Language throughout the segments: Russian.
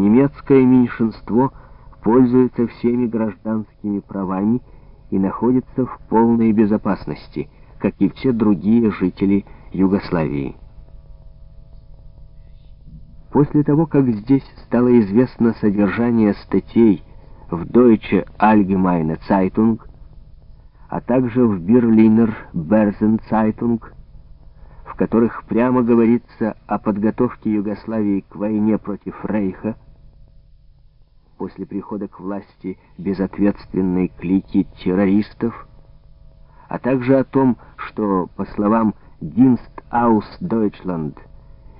немецкое меньшинство пользуется всеми гражданскими правами и находится в полной безопасности, как и все другие жители Югославии. После того, как здесь стало известно содержание статей в Deutsche Allgemeine Zeitung, а также в Berliner Börsen в которых прямо говорится о подготовке Югославии к войне против Рейха, после прихода к власти безответственной клики террористов, а также о том, что, по словам Dienst aus Deutschland,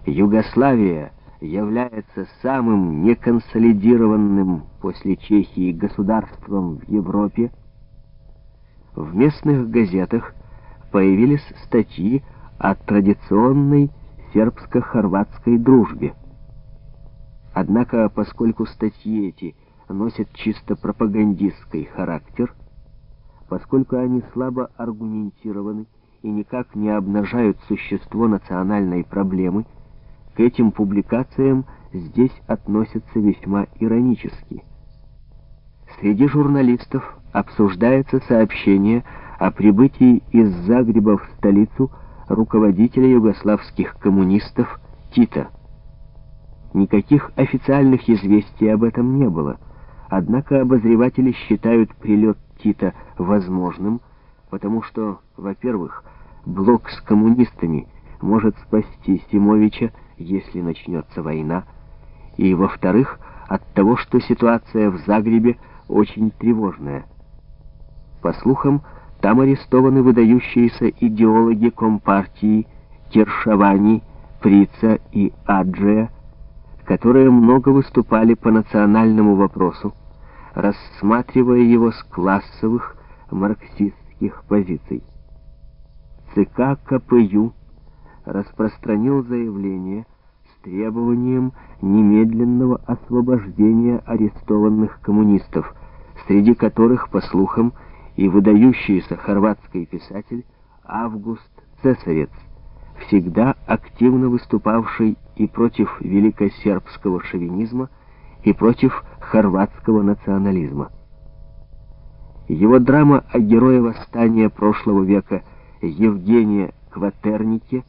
Югославия является самым неконсолидированным после Чехии государством в Европе, в местных газетах появились статьи о традиционной сербско-хорватской дружбе. Однако, поскольку статьи эти носят чисто пропагандистский характер, поскольку они слабо аргументированы и никак не обнажают существо национальной проблемы, к этим публикациям здесь относятся весьма иронически. Среди журналистов обсуждается сообщение о прибытии из Загреба в столицу руководителя югославских коммунистов Тита. Никаких официальных известий об этом не было, однако обозреватели считают прилет Тита возможным, потому что, во-первых, блок с коммунистами может спасти Симовича, если начнется война, и, во-вторых, от того, что ситуация в Загребе очень тревожная. По слухам, там арестованы выдающиеся идеологи Компартии Киршавани, Прица и Аджия, которые много выступали по национальному вопросу, рассматривая его с классовых марксистских позиций. ЦК КПЮ распространил заявление с требованием немедленного освобождения арестованных коммунистов, среди которых, по слухам, и выдающийся хорватский писатель Август Цесарец, всегда активно выступавший и против великосербского шовинизма, и против хорватского национализма. Его драма о герое восстания прошлого века Евгения Кватернике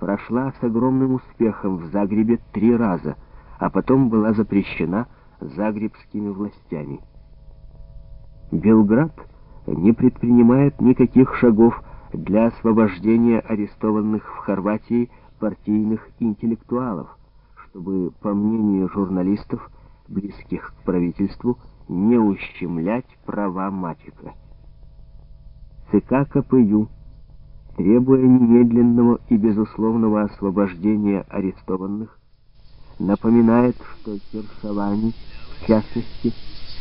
прошла с огромным успехом в Загребе три раза, а потом была запрещена загребскими властями. Белград не предпринимает никаких шагов для освобождения арестованных в Хорватии партийных интеллектуалов, чтобы, по мнению журналистов, близких к правительству, не ущемлять права мальчика. ЦК КПЮ, требуя немедленного и безусловного освобождения арестованных, напоминает, что Кершавани, в частности,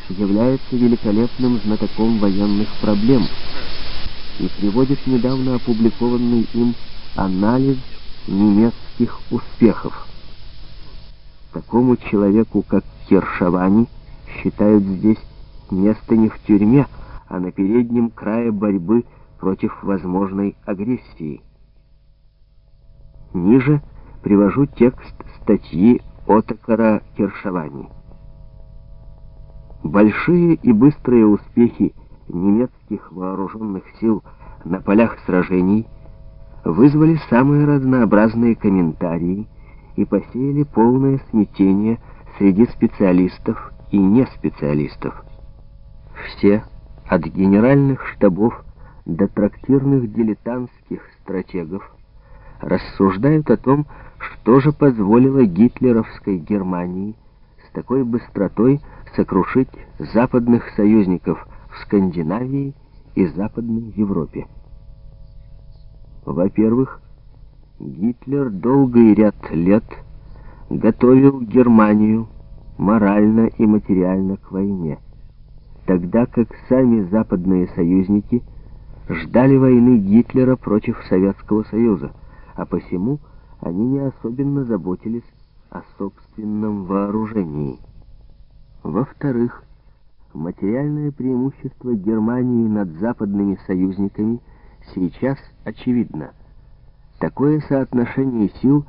является великолепным знатоком военных проблем и приводит недавно опубликованный им анализ немецких успехов. Такому человеку, как Кершавани, считают здесь место не в тюрьме, а на переднем крае борьбы против возможной агрессии. Ниже привожу текст статьи Отокара Кершавани. Большие и быстрые успехи немецких вооруженных сил на полях сражений вызвали самые разнообразные комментарии и посеяли полное смятение среди специалистов и неспециалистов. Все, от генеральных штабов до трактирных дилетантских стратегов, рассуждают о том, что же позволило гитлеровской Германии такой быстротой сокрушить западных союзников в Скандинавии и Западной Европе. Во-первых, Гитлер долгий ряд лет готовил Германию морально и материально к войне, тогда как сами западные союзники ждали войны Гитлера против Советского Союза, а посему они не особенно заботились о собственном вооружении. Во-вторых, материальное преимущество Германии над западными союзниками сейчас очевидно. Такое соотношение сил